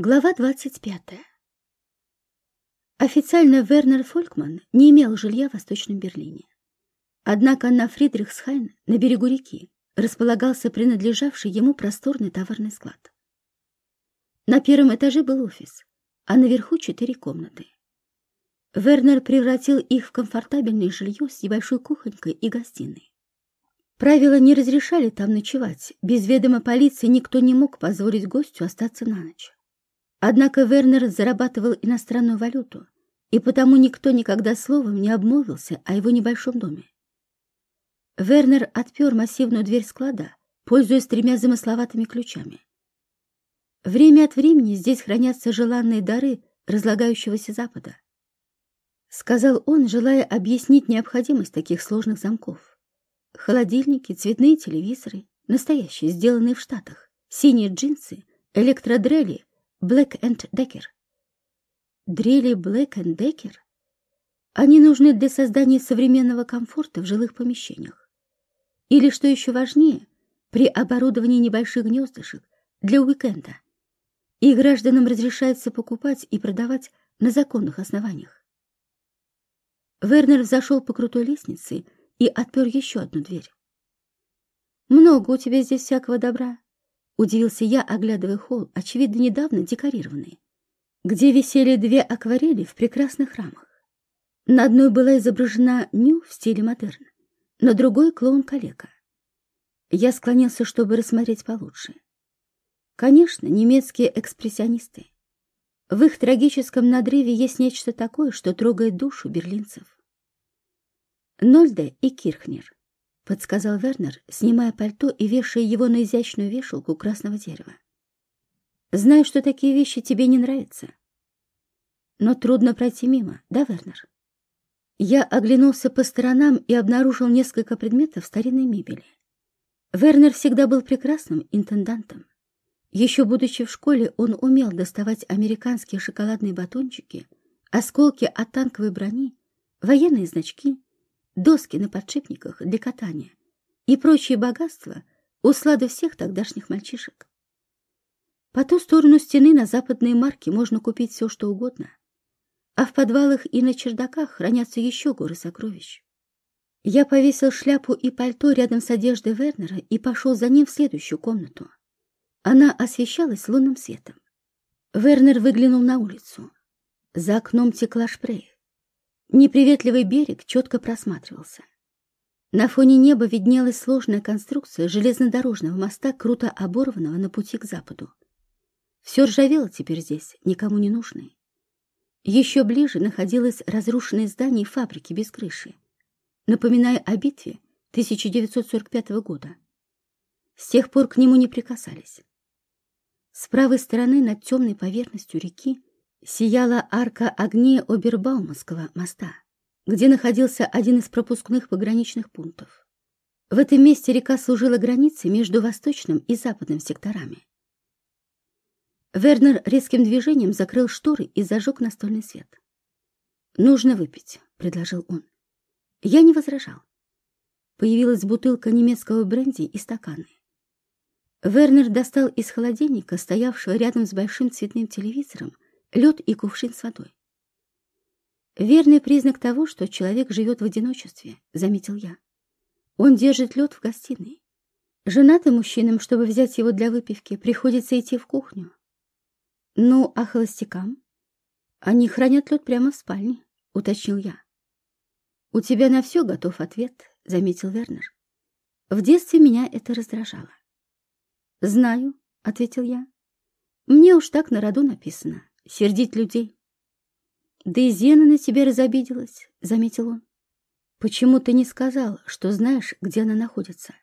Глава 25. Официально Вернер Фолькман не имел жилья в Восточном Берлине. Однако на Фридрихсхайн, на берегу реки, располагался принадлежавший ему просторный товарный склад. На первом этаже был офис, а наверху четыре комнаты. Вернер превратил их в комфортабельное жилье с небольшой кухонькой и гостиной. Правила не разрешали там ночевать, без ведома полиции никто не мог позволить гостю остаться на ночь. Однако Вернер зарабатывал иностранную валюту, и потому никто никогда словом не обмолвился о его небольшом доме. Вернер отпер массивную дверь склада, пользуясь тремя замысловатыми ключами. Время от времени здесь хранятся желанные дары разлагающегося Запада. Сказал он, желая объяснить необходимость таких сложных замков. Холодильники, цветные телевизоры, настоящие, сделанные в Штатах, синие джинсы, электродрели, Black Decker. Дрели Black Decker? Они нужны для создания современного комфорта в жилых помещениях. Или, что еще важнее, при оборудовании небольших гнездышек для уикенда. И гражданам разрешается покупать и продавать на законных основаниях. Вернер зашел по крутой лестнице и отпер еще одну дверь. «Много у тебя здесь всякого добра», Удивился я, оглядывая холл, очевидно, недавно декорированный, где висели две акварели в прекрасных рамах. На одной была изображена Ню в стиле модерн, на другой — клоун-калека. Я склонился, чтобы рассмотреть получше. Конечно, немецкие экспрессионисты. В их трагическом надрыве есть нечто такое, что трогает душу берлинцев. Нольде и Кирхнер подсказал Вернер, снимая пальто и вешая его на изящную вешалку красного дерева. Знаю, что такие вещи тебе не нравятся. Но трудно пройти мимо, да, Вернер? Я оглянулся по сторонам и обнаружил несколько предметов старинной мебели. Вернер всегда был прекрасным интендантом. Еще будучи в школе, он умел доставать американские шоколадные батончики, осколки от танковой брони, военные значки доски на подшипниках для катания и прочие богатства услады всех тогдашних мальчишек. По ту сторону стены на западные марки можно купить все, что угодно, а в подвалах и на чердаках хранятся еще горы сокровищ. Я повесил шляпу и пальто рядом с одеждой Вернера и пошел за ним в следующую комнату. Она освещалась лунным светом. Вернер выглянул на улицу. За окном текла шпрей. Неприветливый берег четко просматривался. На фоне неба виднелась сложная конструкция железнодорожного моста, круто оборванного на пути к западу. Все ржавело теперь здесь, никому не нужное. Еще ближе находилось разрушенное здание фабрики без крыши, напоминая о битве 1945 года. С тех пор к нему не прикасались. С правой стороны над темной поверхностью реки сияла арка огней Обербауманского моста, где находился один из пропускных пограничных пунктов. В этом месте река служила границей между восточным и западным секторами. Вернер резким движением закрыл шторы и зажег настольный свет. «Нужно выпить», — предложил он. Я не возражал. Появилась бутылка немецкого бренди и стаканы. Вернер достал из холодильника, стоявшего рядом с большим цветным телевизором, лед и кувшин с водой. Верный признак того, что человек живет в одиночестве, заметил я. Он держит лед в гостиной. Женатым мужчинам, чтобы взять его для выпивки, приходится идти в кухню. Ну, а холостякам? Они хранят лед прямо в спальне, уточнил я. У тебя на все готов ответ, заметил Вернер. В детстве меня это раздражало. Знаю, ответил я. Мне уж так на роду написано сердить людей. Да и Зена на тебя разобиделась, — заметил он. Почему ты не сказал, что знаешь, где она находится?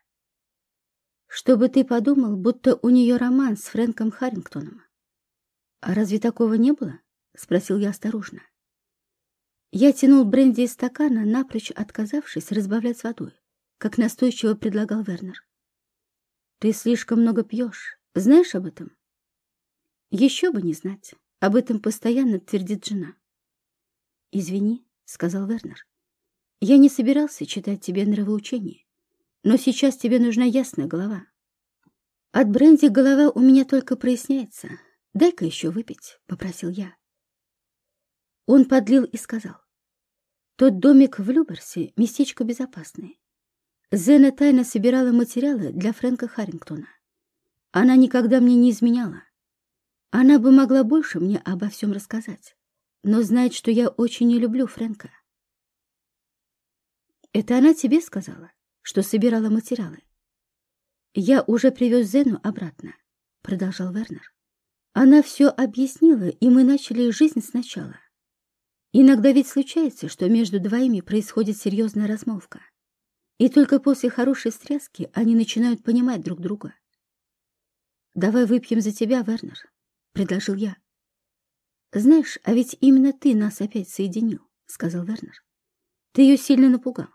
Чтобы ты подумал, будто у нее роман с Фрэнком Харрингтоном. А разве такого не было? — спросил я осторожно. Я тянул бренди из стакана, напрочь отказавшись разбавлять водой, как настойчиво предлагал Вернер. Ты слишком много пьешь. Знаешь об этом? Еще бы не знать. Об этом постоянно твердит жена. «Извини», — сказал Вернер. «Я не собирался читать тебе нравоучение, но сейчас тебе нужна ясная голова». От бренди голова у меня только проясняется. «Дай-ка еще выпить», — попросил я. Он подлил и сказал. «Тот домик в Люберсе — местечко безопасное. Зена тайно собирала материалы для Фрэнка Харрингтона. Она никогда мне не изменяла. Она бы могла больше мне обо всем рассказать, но знает, что я очень не люблю Фрэнка. Это она тебе сказала, что собирала материалы? Я уже привез Зену обратно, продолжал Вернер. Она все объяснила, и мы начали жизнь сначала. Иногда ведь случается, что между двоими происходит серьезная размолвка. И только после хорошей стряски они начинают понимать друг друга. «Давай выпьем за тебя, Вернер», — предложил я. «Знаешь, а ведь именно ты нас опять соединил», — сказал Вернер. «Ты ее сильно напугал».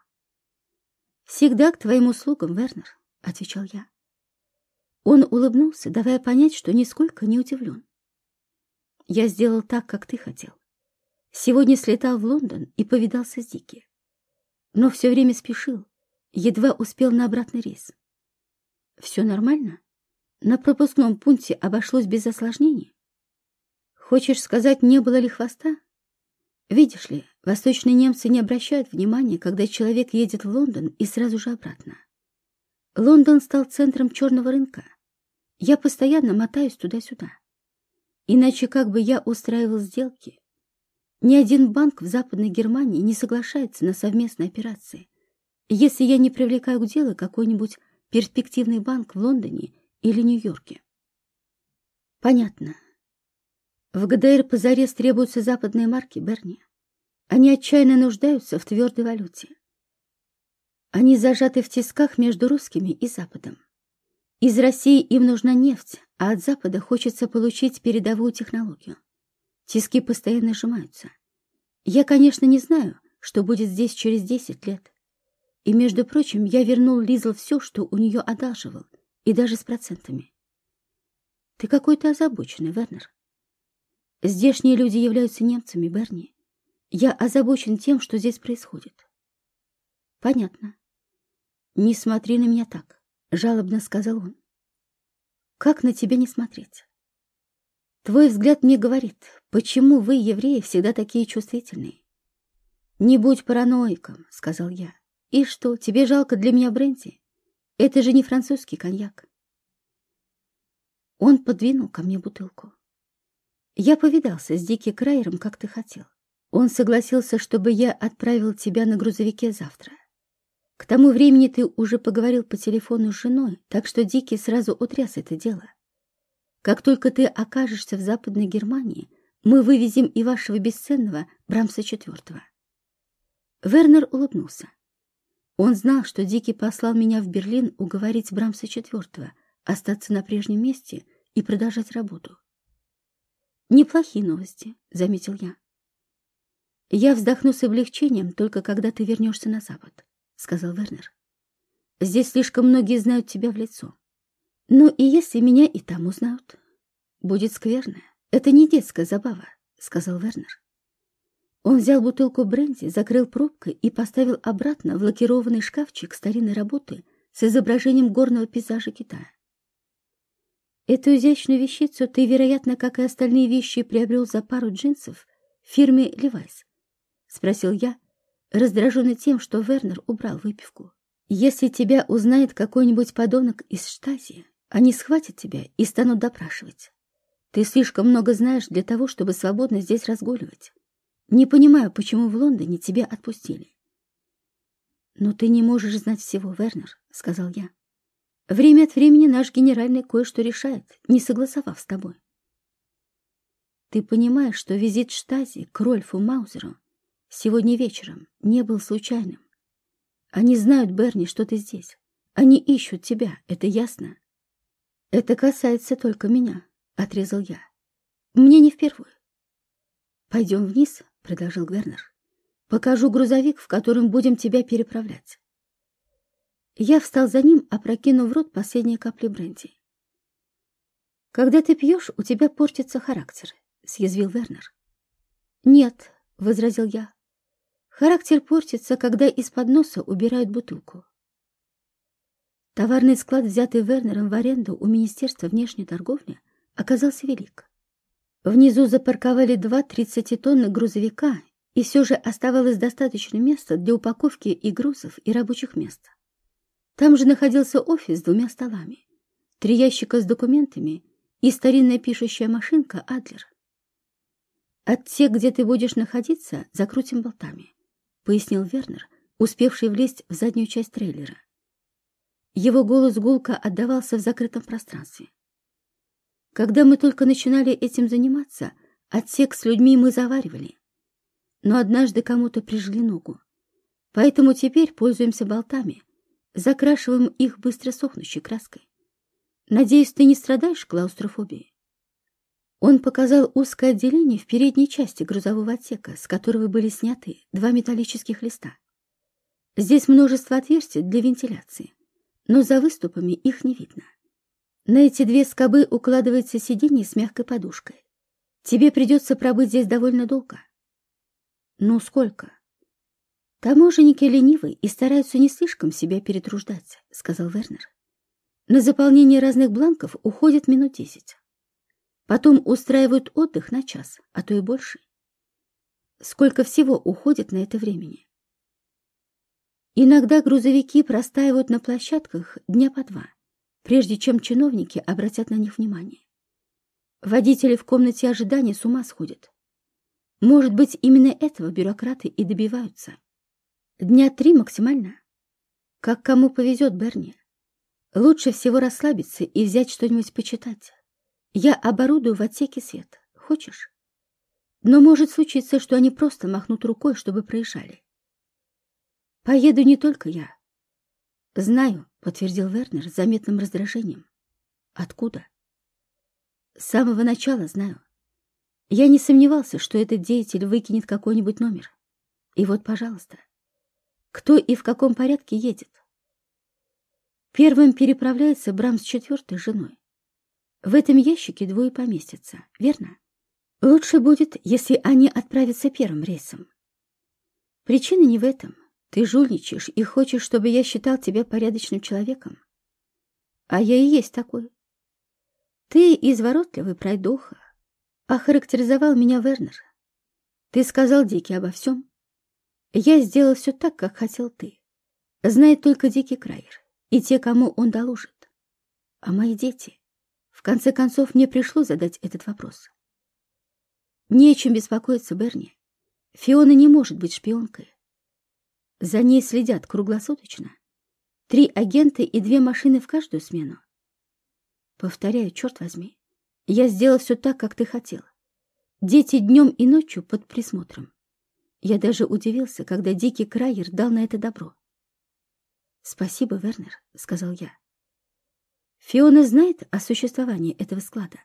«Всегда к твоим услугам, Вернер», — отвечал я. Он улыбнулся, давая понять, что нисколько не удивлен. «Я сделал так, как ты хотел. Сегодня слетал в Лондон и повидался с Дики. Но все время спешил, едва успел на обратный рейс. Все нормально?» На пропускном пункте обошлось без осложнений? Хочешь сказать, не было ли хвоста? Видишь ли, восточные немцы не обращают внимания, когда человек едет в Лондон и сразу же обратно. Лондон стал центром черного рынка. Я постоянно мотаюсь туда-сюда. Иначе как бы я устраивал сделки? Ни один банк в Западной Германии не соглашается на совместные операции. Если я не привлекаю к делу какой-нибудь перспективный банк в Лондоне или Нью-Йорке. Понятно. В ГДР позарез требуются западные марки, Берни. Они отчаянно нуждаются в твердой валюте. Они зажаты в тисках между русскими и Западом. Из России им нужна нефть, а от Запада хочется получить передовую технологию. Тиски постоянно сжимаются. Я, конечно, не знаю, что будет здесь через 10 лет. И, между прочим, я вернул Лизл все, что у нее одалживал — и даже с процентами. Ты какой-то озабоченный, Вернер. Здешние люди являются немцами, Берни. Я озабочен тем, что здесь происходит. Понятно. Не смотри на меня так, жалобно сказал он. Как на тебя не смотреть? Твой взгляд мне говорит, почему вы, евреи, всегда такие чувствительные. Не будь параноиком, сказал я. И что, тебе жалко для меня бренди? Это же не французский коньяк. Он подвинул ко мне бутылку. Я повидался с Дики Крайером, как ты хотел. Он согласился, чтобы я отправил тебя на грузовике завтра. К тому времени ты уже поговорил по телефону с женой, так что Дики сразу утряс это дело. Как только ты окажешься в Западной Германии, мы вывезем и вашего бесценного Брамса IV. Вернер улыбнулся. Он знал, что Дикий послал меня в Берлин уговорить Брамса IV остаться на прежнем месте и продолжать работу. «Неплохие новости», — заметил я. «Я вздохну с облегчением только когда ты вернешься на запад», — сказал Вернер. «Здесь слишком многие знают тебя в лицо. Ну и если меня и там узнают, будет скверно. Это не детская забава», — сказал Вернер. Он взял бутылку бренди, закрыл пробкой и поставил обратно в лакированный шкафчик старинной работы с изображением горного пейзажа Китая. Эту изящную вещицу ты, вероятно, как и остальные вещи, приобрел за пару джинсов в фирме «Левайс», — спросил я, раздраженный тем, что Вернер убрал выпивку. «Если тебя узнает какой-нибудь подонок из штази, они схватят тебя и станут допрашивать. Ты слишком много знаешь для того, чтобы свободно здесь разгуливать. Не понимаю, почему в Лондоне тебя отпустили. Но ты не можешь знать всего, Вернер, сказал я. Время от времени наш генеральный кое-что решает, не согласовав с тобой. Ты понимаешь, что визит Штази к Рольфу Маузеру сегодня вечером не был случайным. Они знают, Берни, что ты здесь. Они ищут тебя, это ясно? Это касается только меня, отрезал я. Мне не впервые. Пойдем вниз, — предложил Гвернер. «Покажу грузовик, в котором будем тебя переправлять». Я встал за ним, опрокинув в рот последние капли бренди. «Когда ты пьешь, у тебя портится характер», — съязвил Вернер. «Нет», — возразил я. «Характер портится, когда из-под носа убирают бутылку». Товарный склад, взятый Вернером в аренду у Министерства внешней торговли, оказался велик. Внизу запарковали два 30-тонных грузовика, и все же оставалось достаточно места для упаковки и грузов, и рабочих мест. Там же находился офис с двумя столами, три ящика с документами и старинная пишущая машинка «Адлер». «От тех, где ты будешь находиться, закрутим болтами», — пояснил Вернер, успевший влезть в заднюю часть трейлера. Его голос гулко отдавался в закрытом пространстве. Когда мы только начинали этим заниматься, отсек с людьми мы заваривали. Но однажды кому-то прижгли ногу. Поэтому теперь пользуемся болтами, закрашиваем их быстро сохнущей краской. Надеюсь, ты не страдаешь клаустрофобией? Он показал узкое отделение в передней части грузового отсека, с которого были сняты два металлических листа. Здесь множество отверстий для вентиляции, но за выступами их не видно. На эти две скобы укладывается сиденье с мягкой подушкой. Тебе придется пробыть здесь довольно долго. Ну, сколько? Таможенники ленивы и стараются не слишком себя перетруждать, сказал Вернер. На заполнение разных бланков уходит минут десять. Потом устраивают отдых на час, а то и больше. Сколько всего уходит на это времени? Иногда грузовики простаивают на площадках дня по два прежде чем чиновники обратят на них внимание. Водители в комнате ожидания с ума сходят. Может быть, именно этого бюрократы и добиваются. Дня три максимально. Как кому повезет, Берни. Лучше всего расслабиться и взять что-нибудь почитать. Я оборудую в отсеке свет. Хочешь? Но может случиться, что они просто махнут рукой, чтобы проезжали. Поеду не только я. Знаю, — подтвердил Вернер с заметным раздражением. «Откуда?» «С самого начала знаю. Я не сомневался, что этот деятель выкинет какой-нибудь номер. И вот, пожалуйста, кто и в каком порядке едет?» Первым переправляется Брам с четвертой женой. В этом ящике двое поместятся, верно? Лучше будет, если они отправятся первым рейсом. Причина не в этом. Ты жульничаешь и хочешь, чтобы я считал тебя порядочным человеком? А я и есть такой. Ты изворотливый пройдоха. Охарактеризовал меня Вернер. Ты сказал Дикий обо всем. Я сделал все так, как хотел ты. Знает только Дикий Крайер и те, кому он доложит. А мои дети? В конце концов, мне пришлось задать этот вопрос. Не о чем беспокоиться, Берни. Фиона не может быть шпионкой. За ней следят круглосуточно. Три агента и две машины в каждую смену. Повторяю, черт возьми, я сделал все так, как ты хотел. Дети днем и ночью под присмотром. Я даже удивился, когда Дикий Крайер дал на это добро. «Спасибо, Вернер», — сказал я. «Фиона знает о существовании этого склада.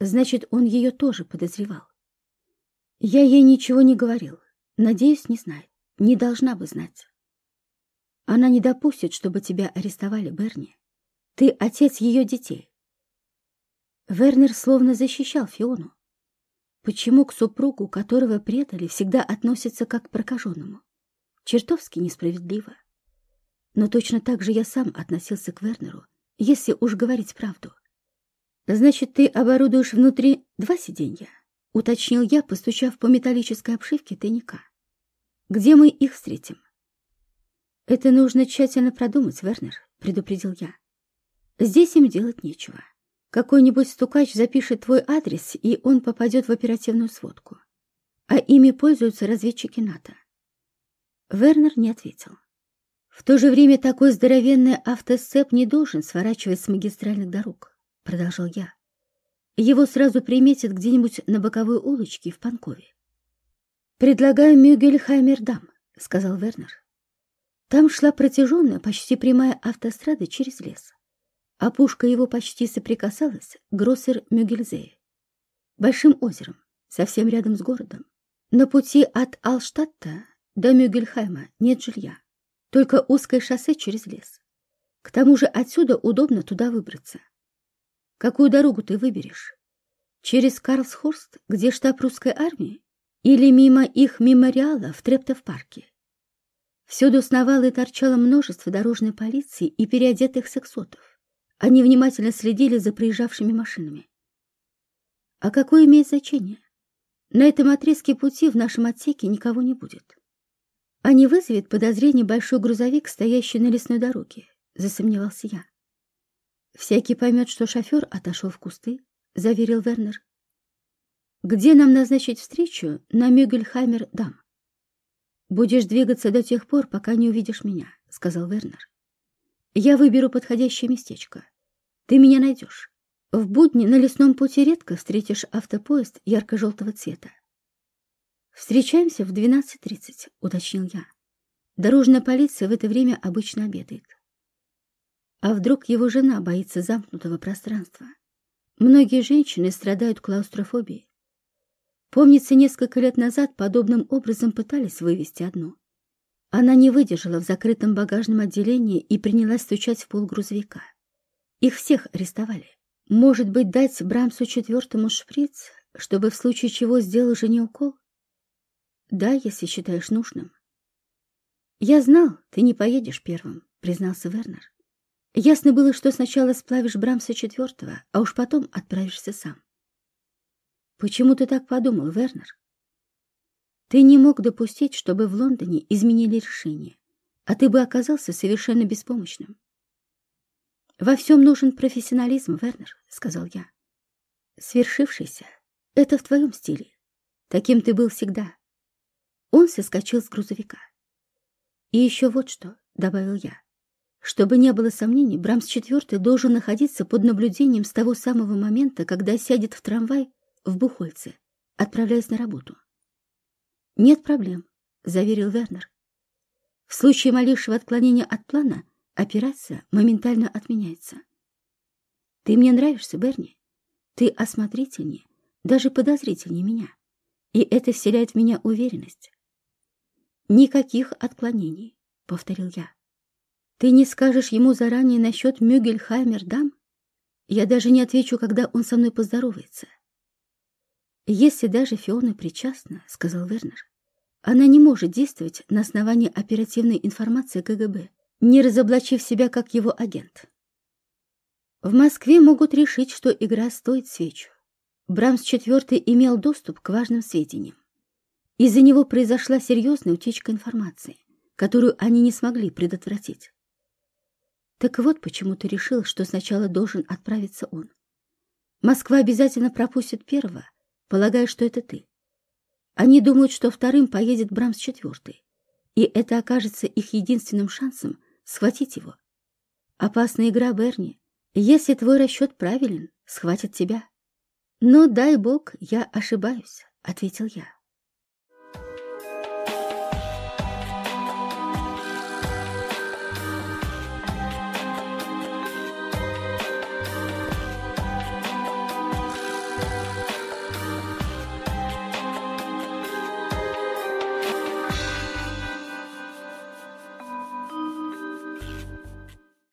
Значит, он ее тоже подозревал. Я ей ничего не говорил. Надеюсь, не знает не должна бы знать. Она не допустит, чтобы тебя арестовали, Берни. Ты отец ее детей. Вернер словно защищал Фиону. Почему к супругу, которого предали, всегда относятся как к прокаженному? Чертовски несправедливо. Но точно так же я сам относился к Вернеру, если уж говорить правду. Значит, ты оборудуешь внутри два сиденья? Уточнил я, постучав по металлической обшивке тайника. Где мы их встретим? Это нужно тщательно продумать, Вернер, предупредил я. Здесь им делать нечего. Какой-нибудь стукач запишет твой адрес, и он попадет в оперативную сводку. А ими пользуются разведчики НАТО. Вернер не ответил. В то же время такой здоровенный автосцеп не должен сворачивать с магистральных дорог, продолжал я. Его сразу приметят где-нибудь на боковой улочке в Панкове. «Предлагаю Мюгельхаймердам», — сказал Вернер. Там шла протяженная, почти прямая автострада через лес. Опушка его почти соприкасалась к Гроссер-Мюгельзее, большим озером, совсем рядом с городом. На пути от Алштадта до Мюгельхайма нет жилья, только узкое шоссе через лес. К тому же отсюда удобно туда выбраться. Какую дорогу ты выберешь? Через Карлсхорст, где штаб русской армии? Или мимо их мемориала в Трептов-парке. Всюду сновало и торчало множество дорожной полиции и переодетых сексотов. Они внимательно следили за проезжавшими машинами. А какое имеет значение? На этом отрезке пути в нашем отсеке никого не будет. А не вызовет подозрений большой грузовик, стоящий на лесной дороге, засомневался я. Всякий поймет, что шофер отошел в кусты, заверил Вернер. Где нам назначить встречу? На Мюгельхаймер-дам. Будешь двигаться до тех пор, пока не увидишь меня, сказал Вернер. Я выберу подходящее местечко. Ты меня найдешь. В будни на лесном пути редко встретишь автопоезд ярко-желтого цвета. «Встречаемся в 12.30», — уточнил я. Дорожная полиция в это время обычно обедает. А вдруг его жена боится замкнутого пространства? Многие женщины страдают клаустрофобией. Помнится, несколько лет назад подобным образом пытались вывести одну. Она не выдержала в закрытом багажном отделении и принялась стучать в пол грузовика. Их всех арестовали. Может быть, дать Брамсу четвертому шприц, чтобы в случае чего сделал жене укол? Да, если считаешь нужным. Я знал, ты не поедешь первым, признался Вернер. Ясно было, что сначала сплавишь Брамса четвертого, а уж потом отправишься сам. Почему ты так подумал, Вернер? Ты не мог допустить, чтобы в Лондоне изменили решение, а ты бы оказался совершенно беспомощным. «Во всем нужен профессионализм, Вернер», — сказал я. «Свершившийся — это в твоем стиле. Таким ты был всегда». Он соскочил с грузовика. «И еще вот что», — добавил я. «Чтобы не было сомнений, Брамс IV должен находиться под наблюдением с того самого момента, когда сядет в трамвай в Бухольце, отправляясь на работу». «Нет проблем», — заверил Вернер. «В случае малейшего отклонения от плана Операция моментально отменяется. Ты мне нравишься, Берни. Ты осмотрительнее, даже подозрительнее меня. И это вселяет в меня уверенность. Никаких отклонений, повторил я. Ты не скажешь ему заранее насчет Мюгельхаймер-дам? Я даже не отвечу, когда он со мной поздоровается. Если даже Фиона причастна, сказал Вернер, она не может действовать на основании оперативной информации КГБ не разоблачив себя как его агент. В Москве могут решить, что игра стоит свечу. Брамс IV имел доступ к важным сведениям. Из-за него произошла серьезная утечка информации, которую они не смогли предотвратить. Так вот почему ты решил, что сначала должен отправиться он. Москва обязательно пропустит первого, полагая, что это ты. Они думают, что вторым поедет Брамс IV, и это окажется их единственным шансом схватить его. Опасная игра, Берни. Если твой расчет правилен, схватит тебя. Но, дай бог, я ошибаюсь, — ответил я.